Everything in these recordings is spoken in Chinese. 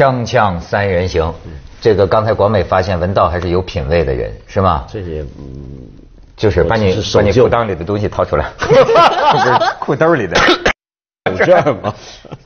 锵锵三人行，这个刚才广美发现文道还是有品位的人，是吗？这些就是把你是把你裤裆里的东西掏出来，裤兜里的。有这样吗？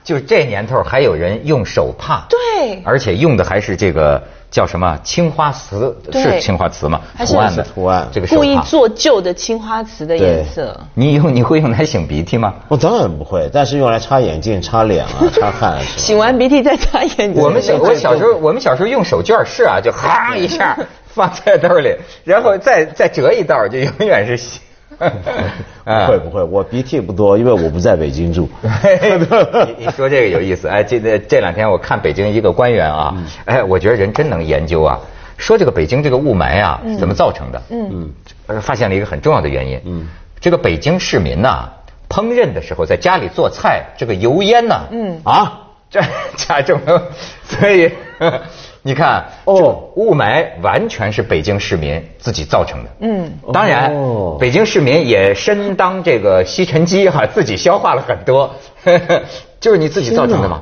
就这年头还有人用手帕，对而且用的还是这个叫什么青花瓷，是青花瓷吗？还是图案的图案这个。故意做旧的青花瓷的颜色。你用你会用来擤鼻涕吗？我当然不会，但是用来擦眼镜、擦脸啊、擦汗擤完鼻涕再擦眼睛。我们小我小时候我们小时候用手绢是啊，就哈一下放在兜里，然后再再折一道，就永远是洗。不会不会，我鼻涕不多，因为我不在北京住。你 你说这个有意思，哎，这这这两天我看北京一个官员啊，哎，我觉得人真能研究啊，说这个北京这个雾霾啊怎么造成的？嗯。嗯，发现了一个很重要的原因。嗯，这个北京市民呐，烹饪的时候在家里做菜，这个油烟呐，嗯。啊，这加重了，所以你看哦雾霾完全是北京市民自己造成的。嗯，当然，哦北京市民也身当这个吸尘机哈，自己消化了很多，就是你自己造成的吗。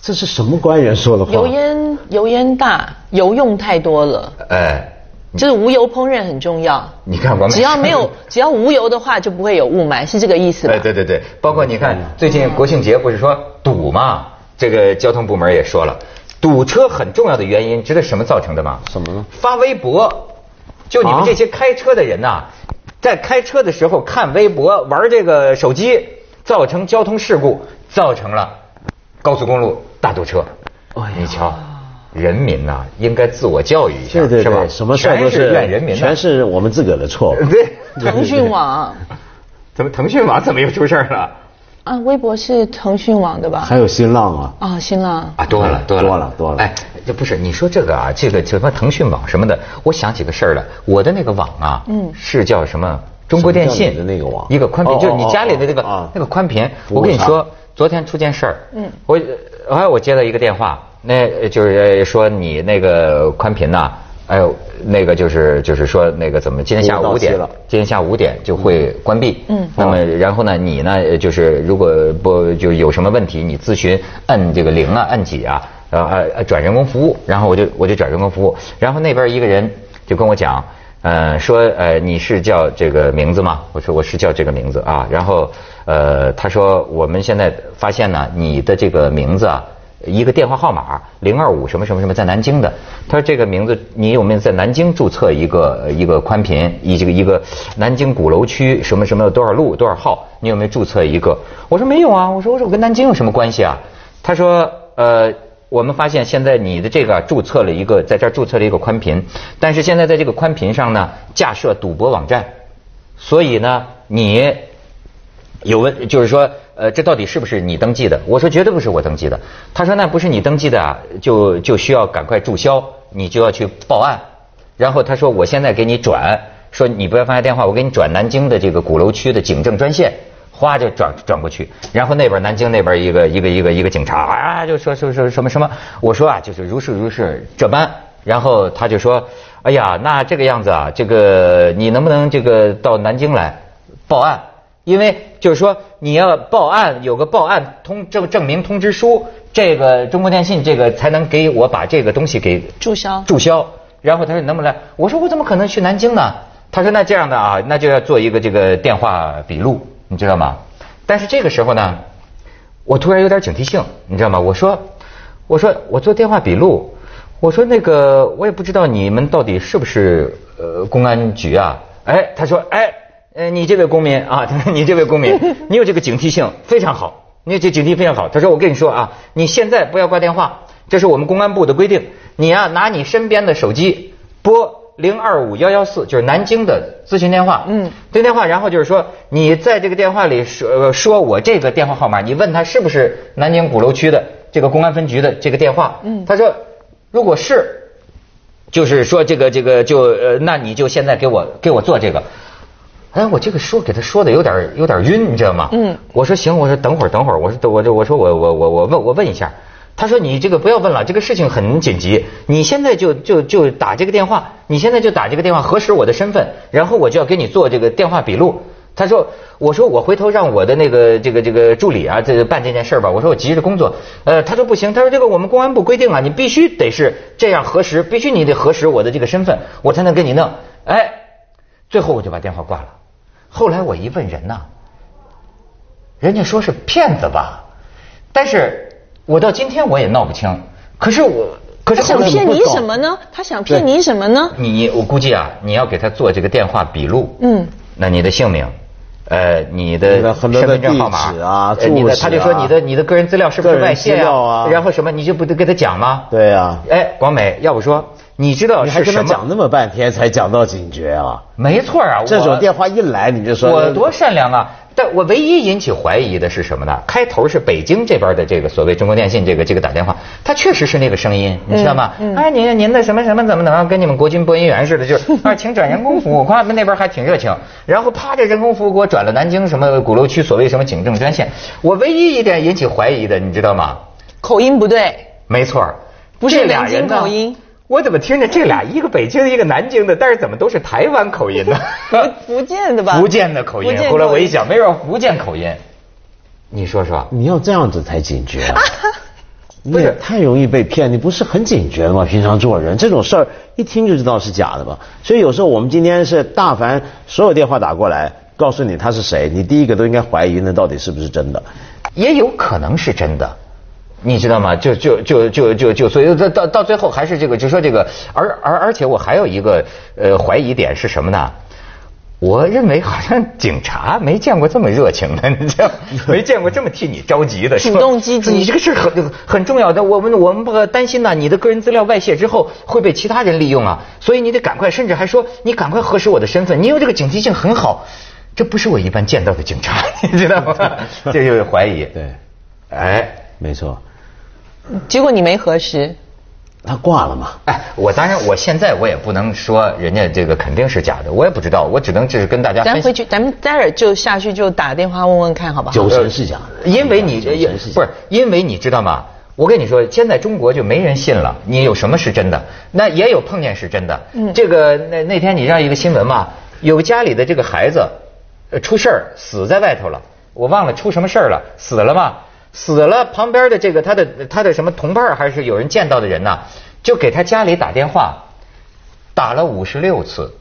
这是什么官员说的话？油烟油烟大，油用太多了，哎，就是无油烹饪很重要。你看我们只要没有 只要无油的话，就不会有雾霾，是这个意思吧哎，？对对对，包括你看最近国庆节不是说堵嘛？这个交通部门也说了，堵车很重要的原因，知道什么造成的吗？什么呢发微博，就你们啊这些开车的人呐、在开车的时候看微博、玩这个手机，造成交通事故，造成了高速公路大堵车。哎你瞧，人民呐、应该自我教育一下，对对是吧，？什么事儿都是怨人民的，全是我们自个儿的错。对。腾讯网 怎么腾讯网怎么又出事儿了？啊，微博是腾讯网的吧？还有新浪啊，啊，新浪啊，多了，多了，多了多了哎，这不是你说这个啊，这个什么腾讯网什么的，我想起个事儿来，我的那个网啊，嗯是叫什么？中国电信的那个网一个宽频，哦就是你家里的那个那个宽频。我跟你说，昨天出件事儿，嗯我哎我接到一个电话，那呃就是呃说你那个宽频呐，哎呦那个就是就是说那个怎么今天下午五点今天下午五点就会关闭。嗯那么然后呢，你呢呃就是如果不就有什么问题，你咨询按这个零啊，按几啊，呃呃呃转人工服务，然后我就我就转人工服务，然后那边一个人就跟我讲。呃，说呃你是叫这个名字吗？我说我是叫这个名字啊。然后呃他说我们现在发现呢，你的这个名字啊，一个电话号码零二五什么什么什么在南京的。他说这个名字你有没有在南京注册一个一个宽频，一这个一个南京鼓楼区什么什么多少路多少号？你有没有注册一个？我说没有啊。我说我说我跟南京有什么关系啊？他说呃。我们发现现在你的这个注册了一个，在这儿注册了一个宽频，但是现在在这个宽频上呢架设赌博网站，所以呢你有问，就是说，呃，这到底是不是你登记的？我说绝对不是我登记的。他说那不是你登记的啊，就就需要赶快注销，你就要去报案。然后他说我现在给你转，说你不要放下电话，我给你转南京的这个鼓楼区的警政专线。哗就转转过去，然后那边南京那边一个一个一个一个警察啊就说说说什么什么，我说啊就是如是如是这般，然后他就说，哎呀那这个样子啊，这个你能不能这个到南京来报案？因为就是说你要报案有个报案通证证明通知书，这个中国电信这个才能给我把这个东西给注销。注销。然后他说你能不能来？我说我怎么可能去南京呢？他说那这样的啊，那就要做一个这个电话笔录，你知道吗？但是这个时候呢，我突然有点警惕性，你知道吗？我说，我说我做电话笔录，我说那个我也不知道你们到底是不是呃公安局啊？哎，他说哎，呃你这位公民啊，你这位公民，你有这个警惕性非常好，你这警惕非常好。他说我跟你说啊，你现在不要挂电话，这是我们公安部的规定，你啊、拿你身边的手机拨。零二五幺幺四就是南京的咨询电话，嗯，这个电话，然后就是说你在这个电话里说、呃、说我这个电话号码，你问他是不是南京鼓楼区的这个公安分局的这个电话，嗯他说如果是，就是说这个这个就呃，那你就现在给我给我做这个。哎，我这个说给他说的有点有点晕，你知道吗？嗯我说行，我说等会儿等会儿，我说我这我说我我我我问我问一下。他说你这个不要问了，这个事情很紧急，你现在就就就打这个电话，你现在就打这个电话核实我的身份，然后我就要给你做这个电话笔录。他说：“我说我回头让我的那个这个这个助理啊，这办这件事儿吧。我说我急着工作。呃，他说不行，他说这个我们公安部规定啊，你必须得是这样核实，必须你得核实我的这个身份，我才能给你弄。哎，最后我就把电话挂了。后来我一问人呐，人家说是骗子吧，但是我到今天我也闹不清。可是我，可是他想骗你什么呢？他想骗你什么呢？你我估计啊，你要给他做这个电话笔录，嗯，那你的姓名，呃，你的身份证号码他就说你的你的个人资料是不是外泄啊然后什么你就不得给他讲吗？对呀，哎，广美，要不说你知道你还是什么？跟他讲那么半天才讲到警觉啊？没错啊，我这种电话一来你就说我多善良啊！但我唯一引起怀疑的是什么呢？开头是北京这边的这个所谓中国电信这个这个打电话，他确实是那个声音，你知道吗？哎，您您的什么什么怎么怎么跟你们国军播音员似的，就是 啊，请转人工服务，他们那边还挺热情。然后啪，这人工服务给我转了南京什么鼓楼区所谓什么警政专线。我唯一一点引起怀疑的，你知道吗？口音不对，没错，不是这俩南京人呢口音。我怎么听着这俩一个北京的，一个南京的，但是怎么都是台湾口音呢？福福建的吧？福建的口音后来我一想，没准福建口音。你说说，你要这样子才警觉啊！你不是也太容易被骗，你不是很警觉吗？平常做人这种事儿一听就知道是假的嘛。所以有时候我们今天是大凡所有电话打过来，告诉你他是谁，你第一个都应该怀疑那到底是不是真的。也有可能是真的，你知道吗？就就就就就就，所以到到到最后还是这个，就说这个，而而而且我还有一个呃怀疑点是什么呢？我认为好像警察没见过这么热情的，你知道，没见过这么替你着急的，主动积极你这个事很很重要的，我们我们不担心呐，你的个人资料外泄之后会被其他人利用啊，所以你得赶快，甚至还说你赶快核实我的身份，你有这个警惕性很好，这不是我一般见到的警察，你知道吗？这就是怀疑。对，哎没错，结果你没核实，他挂了嘛。哎，我当然我现在我也不能说人家这个肯定是假的，我也不知道，我只能就是跟大家。咱回去，咱们待会儿就下去就打电话问问看，好不好？九成是假的，因为你不是因为你知道吗？我跟你说，现在中国就没人信了，你有什么是真的？那也有碰见是真的。嗯这个那那天你让一个新闻嘛，有家里的这个孩子，呃，出事儿死在外头了，我忘了出什么事儿了，死了嘛，死了，旁边的这个他的他的什么同伴还是有人见到的人呐，就给他家里打电话，打了五十六次，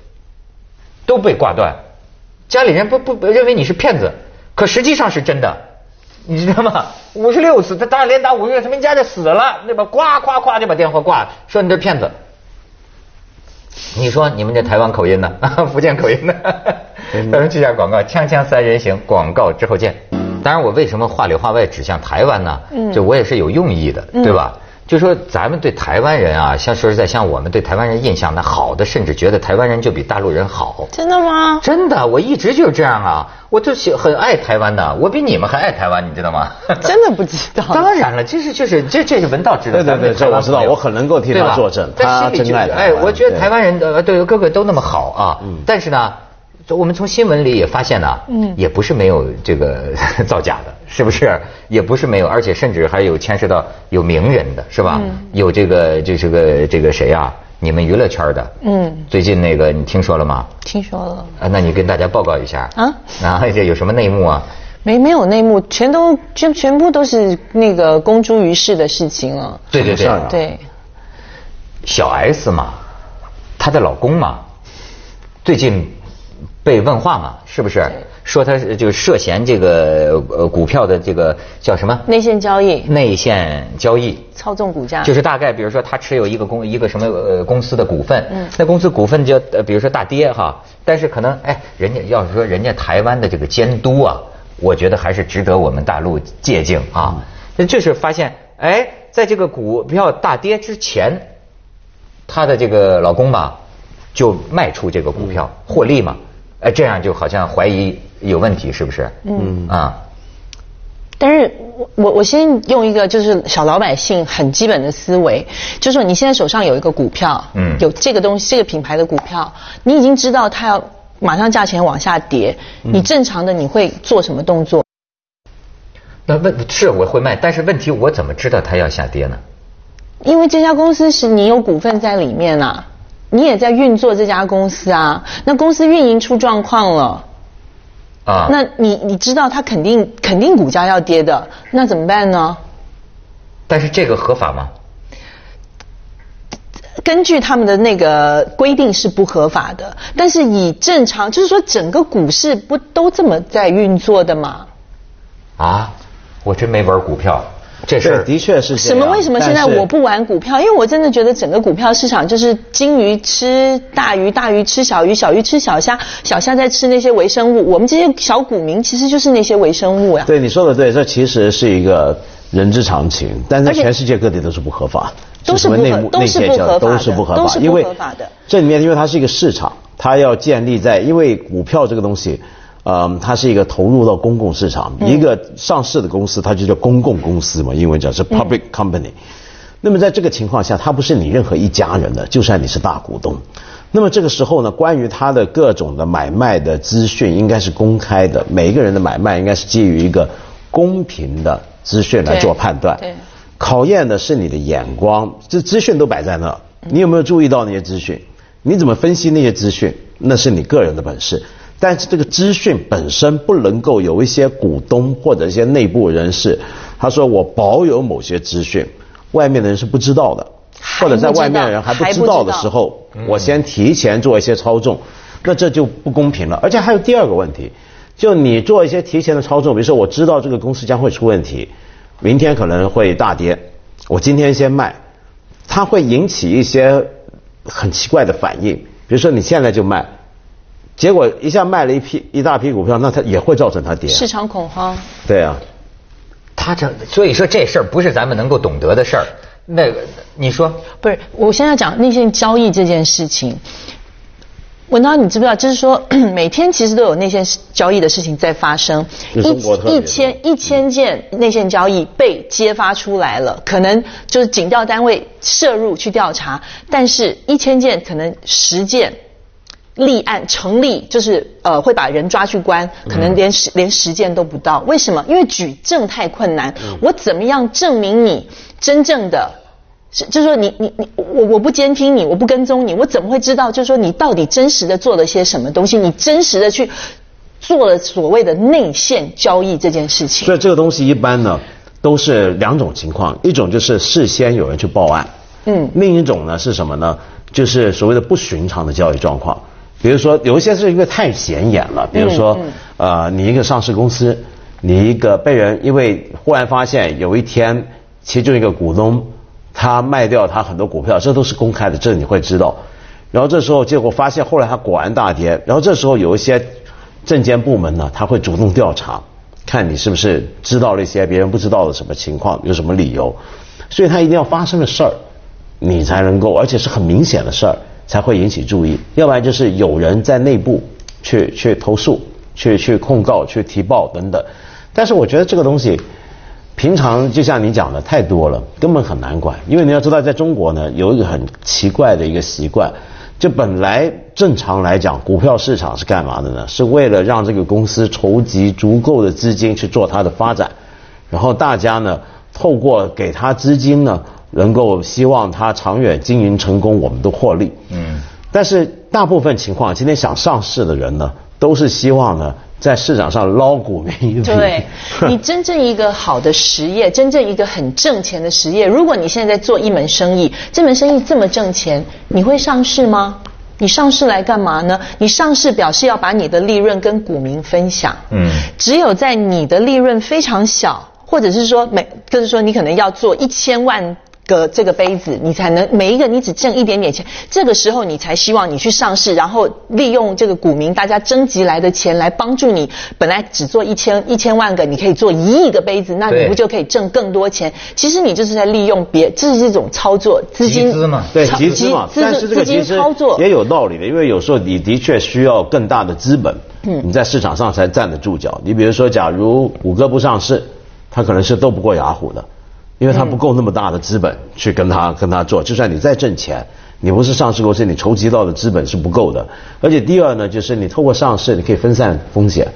都被挂断，家里人不不认为你是骗子，可实际上是真的。你知道吗？五十六次，他打连打五十六，他们家就死了，对吧？呱呱呱就把电话挂了，说你这骗子。你说你们这台湾口音呢？福建口音呢？咱们去下广告，锵锵三人行，广告之后见。当然，我为什么话里话外指向台湾呢？嗯就我也是有用意的，对吧？就说咱们对台湾人啊，像说实在，像我们对台湾人印象那好的，甚至觉得台湾人就比大陆人好。真的吗？真的，我一直就是这样啊，我就喜很爱台湾的，我比你们还爱台湾，你知道吗？真的不知道。当然了，这是就是这这是文道知道，对对对这我知道我很能够替他作证他心里就真爱台湾哎，我觉得台湾人的对个个都那么好啊，但是呢。就我们从新闻里也发现呢，嗯也不是没有这个 造假的，是不是？也不是没有，而且甚至还有牵涉到有名人的，是吧？嗯有这个就是个这个谁啊？你们娱乐圈的，嗯最近那个你听说了吗？听说了，啊，那你跟大家报告一下啊啊，这有什么内幕啊？没没有内幕，全都全全部都是那个公诸于世的事情了。对对对对，小 S 嘛，她的老公嘛，最近被问话嘛，是不是？说他是就涉嫌这个呃股票的这个叫什么？内线交易、内线交易，操纵股价，就是大概比如说他持有一个公一个什么呃公司的股份，嗯。那公司股份就呃比如说大跌哈，但是可能哎人家要是说人家台湾的这个监督啊，我觉得还是值得我们大陆借鉴啊，那就是发现哎在这个股票大跌之前，她的这个老公吧就卖出这个股票获利嘛，哎这样就好像怀疑有问题是不是？嗯啊但是我我我先用一个就是小老百姓很基本的思维，就是说你现在手上有一个股票，嗯有这个东西这个品牌的股票，你已经知道它要马上价钱往下跌，嗯你正常的你会做什么动作？那问是我会卖，但是问题我怎么知道它要下跌呢？因为这家公司是你有股份在里面啊，你也在运作这家公司啊，那公司运营出状况了，啊那你你知道它肯定肯定股价要跌的，那怎么办呢？但是这个合法吗？根据他们的那个规定是不合法的，但是以正常就是说整个股市不都这么在运作的吗？啊，我真没玩股票，这事，儿的确是什。么？为什么现在我不玩股票？因为我真的觉得整个股票市场就是金鱼吃大鱼，大鱼吃小鱼，小鱼吃小虾，小虾在吃那些微生物。我们这些小股民其实就是那些微生物呀。对你说的对，这其实是一个人之常情，但在全世界各地都是不合法，都是不合什么内幕都是不合法的都是不合法，都是不因为合法的这里面因为它是一个市场，它要建立在因为股票这个东西。嗯，它是一个投入到公共市场，嗯一个上市的公司，它就叫公共公司嘛，英文讲是 public company。那么在这个情况下，它不是你任何一家人的，就算你是大股东。那么这个时候呢，关于它的各种的买卖的资讯应该是公开的，每一个人的买卖应该是基于一个公平的资讯来做判断。对对考验的是你的眼光，这资讯都摆在那，你有没有注意到那些资讯？你怎么分析那些资讯？那是你个人的本事。但是这个资讯本身不能够有一些股东或者一些内部人士，他说我保有某些资讯，外面的人是不知道的，或者在外面的人还不知道的时候，我先提前做一些操纵，那这就不公平了。而且还有第二个问题，就你做一些提前的操纵，比如说我知道这个公司将会出问题，明天可能会大跌，我今天先卖，它会引起一些很奇怪的反应。比如说你现在就卖，结果一下卖了一批一大批股票，那它也会造成它跌啊。市场恐慌。对啊，他这所以说这事儿不是咱们能够懂得的事儿。那个你说不是，我现在讲内线交易这件事情。文涛，你知不知道？就是说，每天其实都有内线交易的事情在发生。就中国特别一一千一千件内线交易被揭发出来了，可能就是警调单位涉入去调查，但是一千件可能十件立案成立，就是呃会把人抓去关，可能连十、连十件都不到。为什么？因为举证太困难。我怎么样证明你真正的？是，就是说你你你我我不监听你，我不跟踪你，我怎么会知道？就是说你到底真实的做了些什么东西？你真实的去做了所谓的内线交易这件事情。所以这个东西一般呢都是两种情况，一种就是事先有人去报案，嗯另一种呢是什么呢？就是所谓的不寻常的交易状况，比如说有一些是因为太显眼了，比如说、嗯呃你一个上市公司，你一个被人因为忽然发现有一天其中一个股东他卖掉他很多股票，这都是公开的，这你会知道。然后这时候结果发现后来他果然大跌，然后这时候有一些证监部门呢，他会主动调查，看你是不是知道了一些别人不知道的什么情况，有什么理由，所以他一定要发生的事儿，你才能够，而且是很明显的事儿，才会引起注意，要不然就是有人在内部去去投诉、去去控告、去提报等等。但是我觉得这个东西。平常就像你讲的太多了，根本很难管。因为你要知道，在中国呢，有一个很奇怪的一个习惯，就本来正常来讲，股票市场是干嘛的呢？是为了让这个公司筹集足够的资金去做它的发展，然后大家呢，透过给他资金呢，能够希望它长远经营成功，我们都获利。嗯，但是大部分情况，今天想上市的人呢，都是希望呢，在市场上捞股民一。对你真正一个好的实业，真正一个很挣钱的实业，如果你现在在做一门生意，这门生意这么挣钱，你会上市吗？你上市来干嘛呢？你上市表示要把你的利润跟股民分享。嗯只有在你的利润非常小，或者是说每，就是说你可能要做一千万。个这个杯子，你才能每一个你只挣一点点钱，这个时候你才希望你去上市，然后利用这个股民大家征集来的钱来帮助你，本来只做一千一千万个，你可以做一亿个杯子，那你不就可以挣更多钱？其实你就是在利用别，这是一种操作资金集资嘛对操集资嘛，资但是这个资金其实操作也有道理的，因为有时候你的确需要更大的资本，嗯，你在市场上才站得住脚。你比如说，假如谷歌不上市，它可能是斗不过雅虎的，因为他不够那么大的资本去跟他跟他做。就算你再挣钱，你不是上市公司，你筹集到的资本是不够的。而且第二呢，就是你透过上市，你可以分散风险。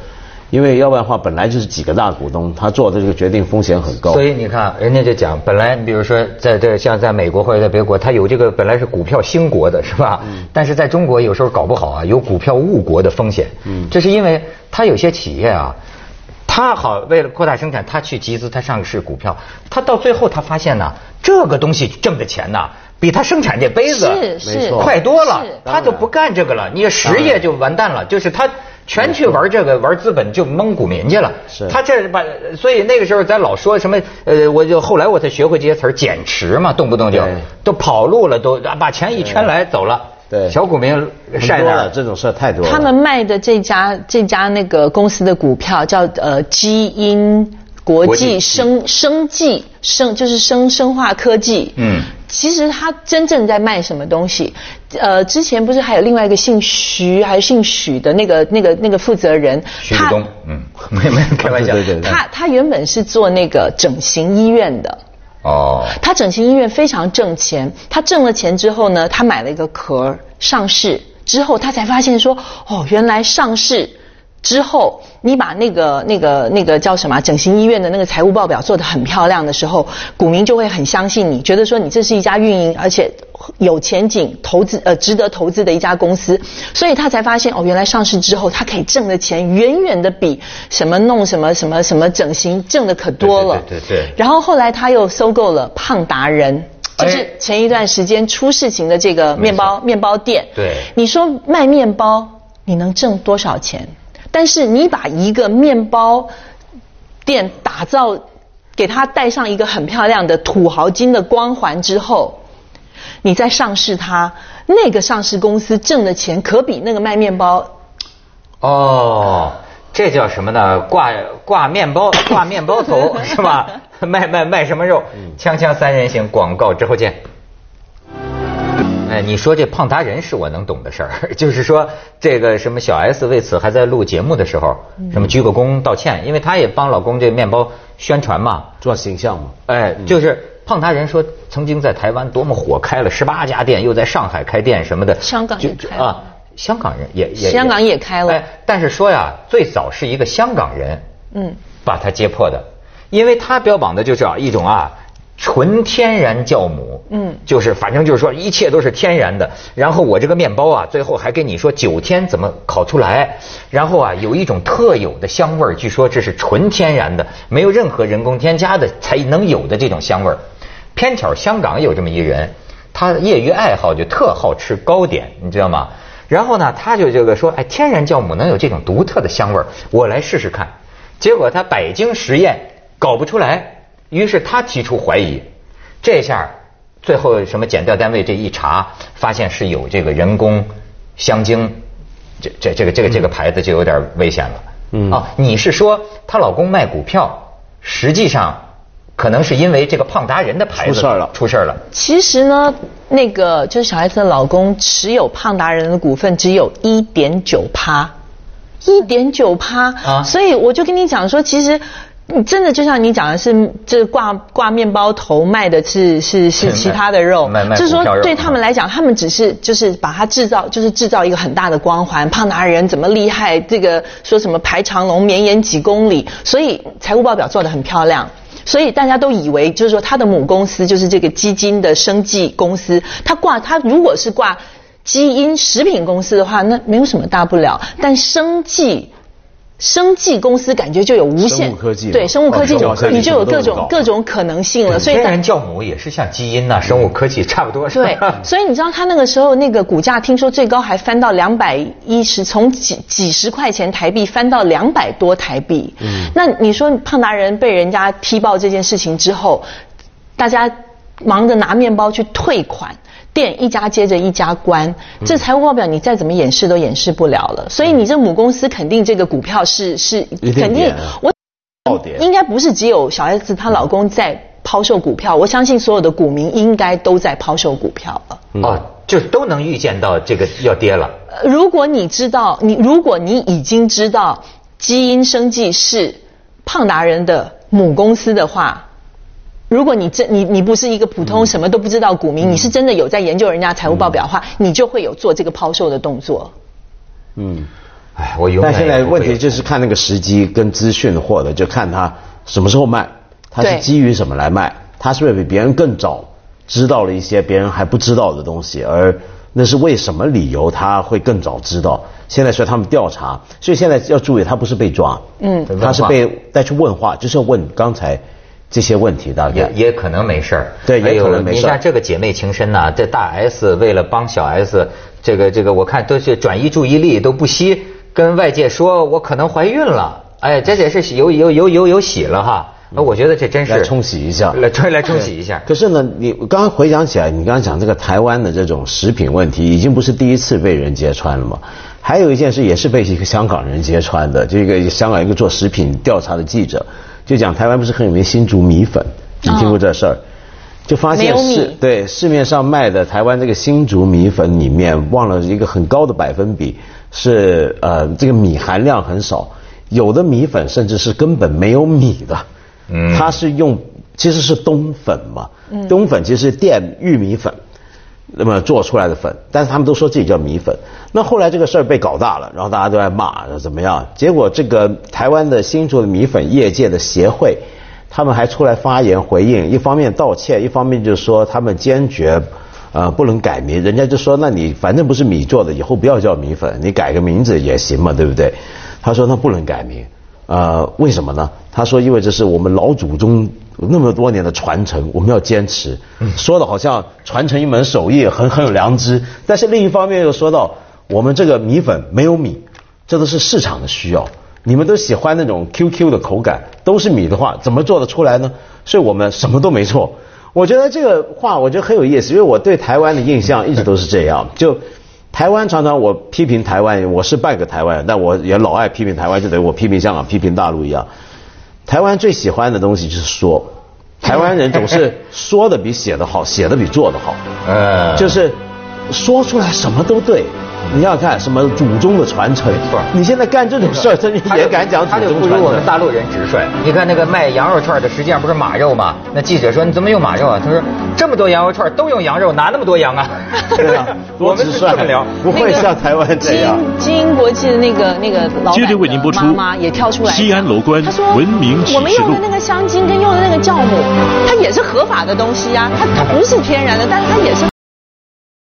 因为要不然的话，本来就是几个大股东，他做的这个决定风险很高。所以你看，人家就讲，本来你比如说在这像在美国或者在别国，他有这个本来是股票兴国的是吧？嗯。但是在中国有时候搞不好啊，有股票误国的风险。嗯。这是因为他有些企业啊，它好为了扩大生产，他去集资，他上市股票，他到最后他发现呢，这个东西挣的钱呢。比他生产这杯子快多了，他就不干这个了，你实业就完蛋了。就是他全去玩这个玩资本，就蒙股民去了。他这把，所以那个时候咱老说什么，呃，我就后来我才学会这些词儿，减持嘛，动不动就都跑路了，都把钱一圈来走了。对，小股民晒了，这种事太多了。他们卖的这家这家那个公司的股票叫呃基因国际生生技生就是生生化科技。嗯。其实他真正在卖什么东西？呃，之前不是还有另外一个姓徐还是姓许的那个那个那个负责人？徐东，嗯，没没开玩笑。对对对。他他原本是做那个整形医院的。哦。他整形医院非常挣钱，他挣了钱之后呢，他买了一个壳上市之后，他才发现说，哦，原来上市。之后，你把那个、那个、那个叫什么整形医院的那个财务报表做得很漂亮的时候，股民就会很相信你，觉得说你这是一家运营而且有前景、投资呃值得投资的一家公司，所以他才发现哦，原来上市之后他可以挣的钱远远的比什么弄什么什么什么整形挣的可多了。对对对。然后后来他又收购了胖达人，就是前一段时间出事情的这个面包面包店。对。你说卖面包你能挣多少钱？但是你把一个面包店打造，给它戴上一个很漂亮的土豪金的光环之后，你再上市它，那个上市公司挣的钱可比那个卖面包。哦，这叫什么呢？挂挂面包，挂面包头是吧？卖卖卖什么肉？锵锵三人行，广告之后见。哎，你说这胖达人是我能懂的事儿，就是说这个什么小 S 为此还在录节目的时候，什么鞠个躬道歉，因为她也帮老公这面包宣传嘛，做形象嘛。哎，就是胖达人说曾经在台湾多么火，开了十八家店，又在上海开店什么的。香港就开啊，香港人也也。香港也开了。哎，但是说呀，最早是一个香港人，嗯，把他揭破的，因为他标榜的就是啊一种啊。纯天然酵母，嗯，就是反正就是说一切都是天然的。然后我这个面包啊，最后还跟你说九天怎么烤出来，然后啊有一种特有的香味儿，据说这是纯天然的，没有任何人工添加的才能有的这种香味儿。偏巧香港有这么一人，他业余爱好就特好吃糕点，你知道吗？然后呢，他就这个说，哎，天然酵母能有这种独特的香味儿，我来试试看。结果他百经实验搞不出来。于是他提出怀疑，这下最后什么检调单位这一查，发现是有这个人工香精，这这这个这个这个牌子就有点危险了。嗯啊，你是说她老公卖股票，实际上可能是因为这个胖达人的牌子出事了，出事了。其实呢，那个就是小 S 的老公持有胖达人的股份只有一点九趴，一点九趴啊，所以我就跟你讲说，其实。你真的就像你讲的是，这挂挂面包头卖的是是是其他的肉，就是说对他们来讲，他们只是就是把它制造，就是制造一个很大的光环，胖达人怎么厉害，这个说什么排长龙绵延几公里，所以财务报表做得很漂亮，所以大家都以为就是说他的母公司就是这个基金的生计公司，他挂他如果是挂基因食品公司的话，那没有什么大不了，但生技。生技公司感觉就有无限对生物科技，你就有各种各种可能性了。所以天然酵母也是像基因呐，生物科技差不多是。对，所以你知道他那个时候那个股价，听说最高还翻到两百一十，从几几十块钱台币翻到两百多台币。嗯，那你说胖达人被人家踢爆这件事情之后，大家忙着拿面包去退款。店一家接着一家关，这财务报表你再怎么掩饰都掩饰不了了。所以你这母公司肯定这个股票是是肯定我应该不是只有小 S 她老公在抛售股票，我相信所有的股民应该都在抛售股票了。哦，就都能预见到这个要跌了。如果你知道你如果你已经知道基因生计是胖达人的母公司的话。如果你真你你不是一个普通什么都不知道股民，你是真的有在研究人家财务报表的话，你就会有做这个抛售的动作。嗯，哎，我永远但现在问题就是看那个时机跟资讯获得，就看他什么时候卖，他是基于什么来卖，他是不是比别人更早知道了一些别人还不知道的东西，而那是为什么理由他会更早知道？现在说他们调查，所以现在要注意，他不是被抓，嗯。他是被带去问话，就是要问刚才这些问题，大概。也也可能没事儿，对也可能没事儿。你像这个姐妹情深呐、这大 S 为了帮小 S，这个这个我看都是转移注意力，都不惜跟外界说我可能怀孕了，哎，这也是有有有有有喜了哈。那我觉得这真是来冲洗一下。来冲来冲洗一下。可是呢，你刚刚回想起来，你刚刚讲这个台湾的这种食品问题，已经不是第一次被人揭穿了嘛。还有一件事也是被一个香港人揭穿的，这个香港一个做食品调查的记者就讲，台湾不是很有名新竹米粉，你听过这事儿？就发现市对市面上卖的台湾这个新竹米粉里面，忘了一个很高的百分比是呃这个米含量很少，有的米粉甚至是根本没有米的。嗯。它是用其实是冬粉嘛，嗯。冬粉其实是淀玉米粉，那么做出来的粉，但是他们都说自己叫米粉。那后来这个事儿被搞大了，然后大家都在骂怎么样？结果这个台湾的新竹的米粉业界的协会，他们还出来发言回应，一方面道歉，一方面就是说他们坚决。呃，不能改名，人家就说，那你反正不是米做的，以后不要叫米粉，你改个名字也行嘛，对不对？他说那不能改名，呃，为什么呢？他说因为这是我们老祖宗那么多年的传承，我们要坚持。说的好像传承一门手艺很很有良知，但是另一方面又说到我们这个米粉没有米，这都是市场的需要。你们都喜欢那种 QQ 的口感，都是米的话，怎么做得出来呢？所以我们什么都没错。我觉得这个话我觉得很有意思，因为我对台湾的印象一直都是这样。就台湾常常我批评台湾，我是半个台湾人，但我也老爱批评台湾，就等于我批评香港、批评大陆一样。台湾最喜欢的东西就是说，台湾人总是说的比写的好，写的比做的好。呃，就是说出来什么都对。你想想看，什么祖宗的传承？错你现在干这种事儿，真他也敢讲祖他就宗不如我们？大陆人直率。你看那个卖羊肉串的，实际上不是马肉吗？那记者说你怎么用马肉啊？他说这么多羊肉串都用羊肉，哪那么多羊啊？对啊，我们多直率是这么聊。不会像台湾这样。金英国际的那个那个老板接着为您播出的妈妈也跳出来，西安楼观他说文明我们用的那个香精跟用的那个酵母，它也是合法的东西呀、它它不是天然的，但是它也是。